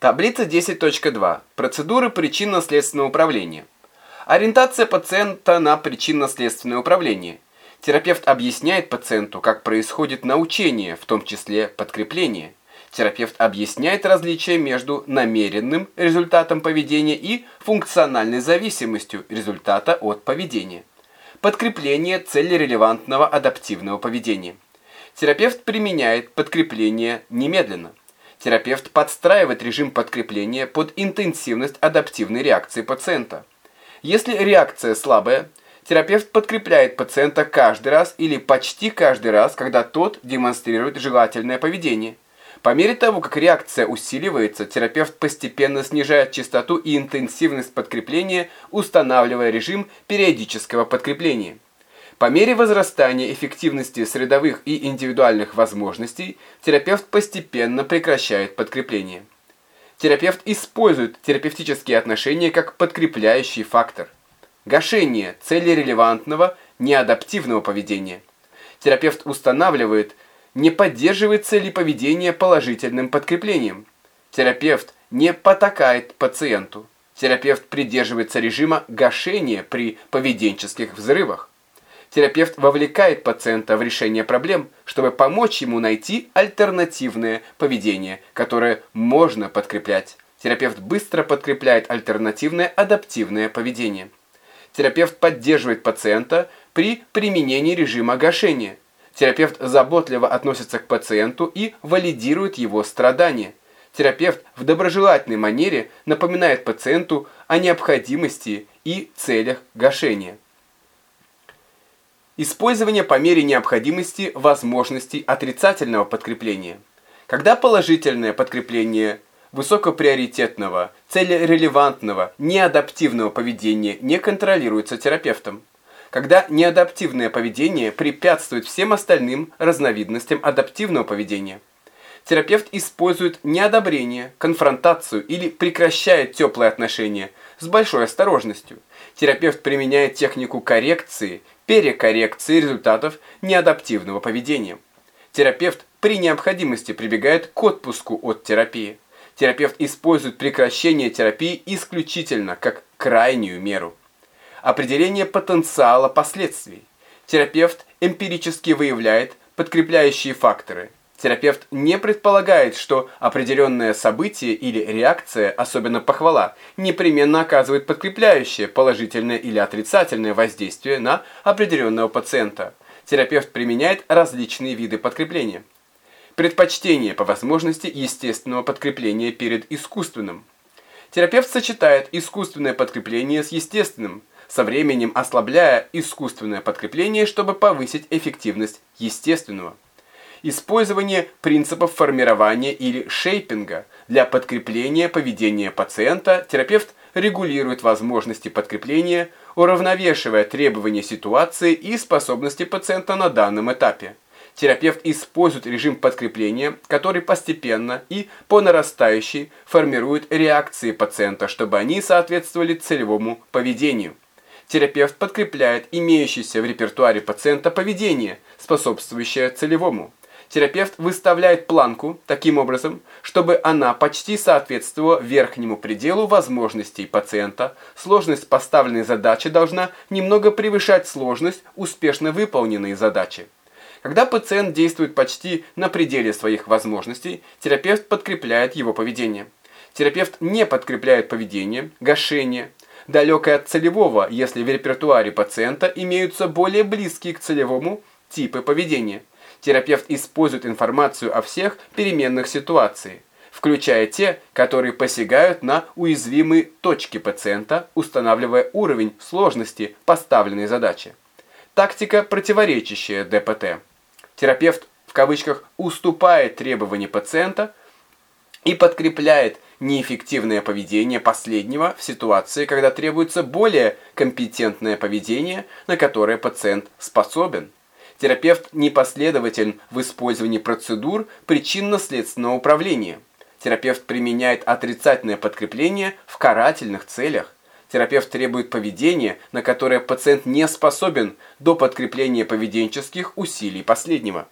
Таблица 10.2. Процедуры причинно-следственного управления. Ориентация пациента на причинно-следственное управление. Терапевт объясняет пациенту, как происходит научение, в том числе подкрепление. Терапевт объясняет различия между намеренным результатом поведения и функциональной зависимостью результата от поведения. Подкрепление целерелевантного адаптивного поведения. Терапевт применяет подкрепление немедленно. Терапевт подстраивает режим подкрепления под интенсивность адаптивной реакции пациента. Если реакция слабая, терапевт подкрепляет пациента каждый раз или почти каждый раз, когда тот демонстрирует желательное поведение. По мере того, как реакция усиливается, терапевт постепенно снижает частоту и интенсивность подкрепления, устанавливая режим периодического подкрепления. По мере возрастания эффективности средовых и индивидуальных возможностей, терапевт постепенно прекращает подкрепление. Терапевт использует терапевтические отношения как подкрепляющий фактор. Гашение цели релевантного неадаптивного поведения. Терапевт устанавливает, не поддерживается ли поведение положительным подкреплением. Терапевт не потакает пациенту. Терапевт придерживается режима гашения при поведенческих взрывах. Терапевт вовлекает пациента в решение проблем, чтобы помочь ему найти альтернативное поведение, которое можно подкреплять. Терапевт быстро подкрепляет альтернативное адаптивное поведение. Терапевт поддерживает пациента при применении режима гашения. Терапевт заботливо относится к пациенту и валидирует его страдания. Терапевт в доброжелательной манере напоминает пациенту о необходимости и целях гашения. Использование по мере необходимости возможностей отрицательного подкрепления. Когда положительное подкрепление высокоприоритетного, целерелевантного, неадаптивного поведения не контролируется терапевтом. Когда неадаптивное поведение препятствует всем остальным разновидностям адаптивного поведения. Терапевт использует неодобрение, конфронтацию или прекращает теплые отношения с большой осторожностью. Терапевт применяет технику коррекции перекоррекции результатов неадаптивного поведения. Терапевт при необходимости прибегает к отпуску от терапии. Терапевт использует прекращение терапии исключительно как крайнюю меру. Определение потенциала последствий. Терапевт эмпирически выявляет подкрепляющие факторы – Терапевт не предполагает, что определенное событие или реакция, особенно похвала, непременно оказывает подкрепляющее положительное или отрицательное воздействие на определенного пациента. Терапевт применяет различные виды подкрепления. Предпочтение по возможности естественного подкрепления перед искусственным. Терапевт сочетает искусственное подкрепление с естественным, со временем ослабляя искусственное подкрепление, чтобы повысить эффективность естественного использование принципов формирования или шейпинга для подкрепления поведения пациента, терапевт регулирует возможности подкрепления, уравновешивая требования ситуации и способности пациента на данном этапе. Терапевт использует режим подкрепления, который постепенно и по нарастающей формирует реакции пациента, чтобы они соответствовали целевому поведению. Терапевт подкрепляет имеющееся в репертуаре пациента поведение, способствующее целевому терапевт выставляет планку таким образом, чтобы она почти соответствовала верхнему пределу возможностей пациента. Сложность поставленной задачи должна немного превышать сложность успешно выполненной задачи. Когда пациент действует почти на пределе своих возможностей, терапевт подкрепляет его поведение. Терапевт не подкрепляет поведение, гашение, далекое от целевого, если в репертуаре пациента имеются более близкие к целевому типы поведения – терапевт использует информацию о всех переменных ситуации, включая те, которые посягают на уязвимые точки пациента, устанавливая уровень сложности поставленной задачи. Тактика, противоречащая ДПТ. Терапевт в кавычках уступает требованиям пациента и подкрепляет неэффективное поведение последнего в ситуации, когда требуется более компетентное поведение, на которое пациент способен. Терапевт непоследователен в использовании процедур причинно-следственного управления. Терапевт применяет отрицательное подкрепление в карательных целях. Терапевт требует поведения, на которое пациент не способен до подкрепления поведенческих усилий последнего.